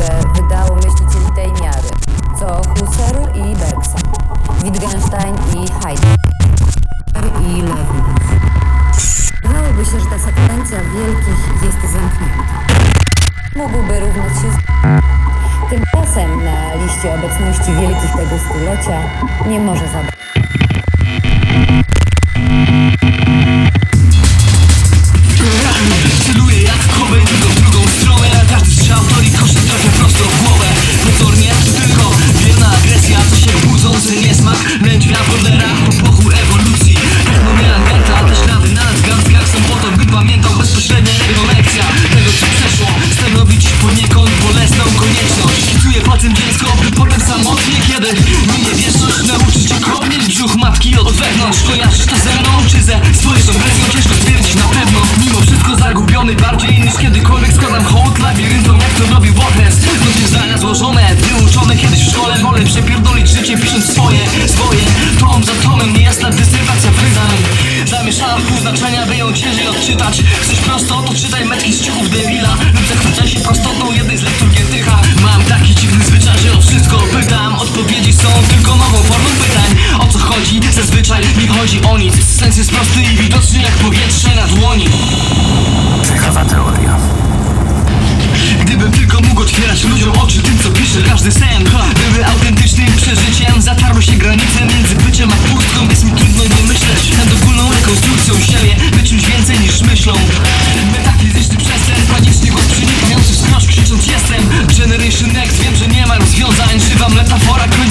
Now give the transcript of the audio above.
które wydało myślicieli tej miary, co Husserl i Bergson, Wittgenstein i Heidegger i Leibniz. Wydawałoby się, że ta sekwencja wielkich jest zamknięta. Mógłby równać się z... Tymczasem na liście obecności wielkich tego stulecia nie może zabraknąć. Wolę przepierdolić życie pisząc swoje, swoje. Tom za tomem, niejasna dyscypacja wyznań Zamieszana w pół znaczenia, by ją ciężej odczytać. Chcesz prosto, to czytaj metki z ciuchów debila. Lub zachwycaj się prostotą jednej z lektur Gietycha. Mam taki dziwny zwyczaj, że o wszystko pytam. Odpowiedzi są tylko nową formą pytań. O co chodzi? Zazwyczaj nie chodzi o nic. Sens jest prosty i widoczny jak powietrze na dłoni. Ciekawa teoria. Gdybym tylko mógł otwierać ludziom oczy tym co pisze każdy sen. Były Next wiem, że nie ma rozwiązań. Żywa metafora końca